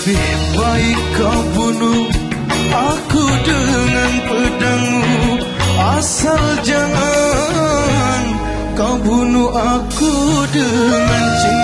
lebih baik kau bunuh aku dengan pedangmu. Asal jangan kau bunuh aku dengan cinta.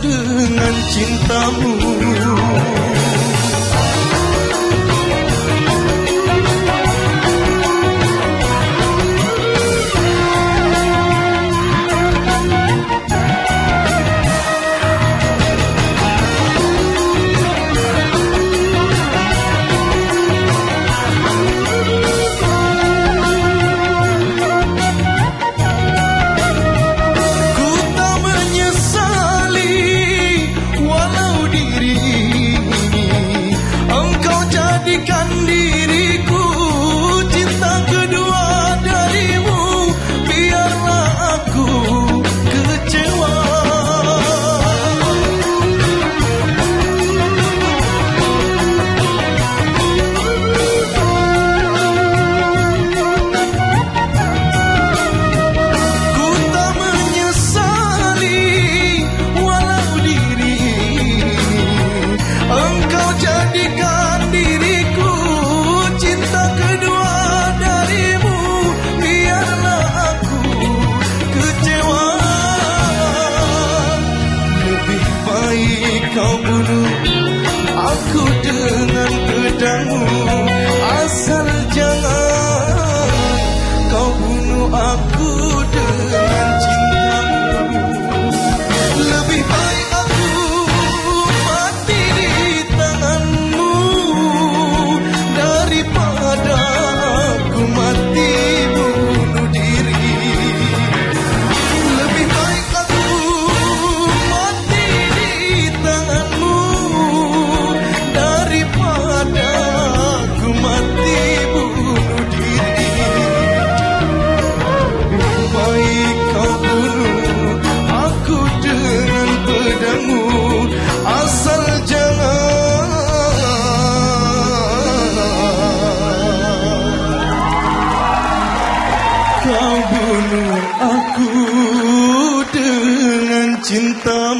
Dengan cintamu pedangmu Kau bunuh aku dengan cinta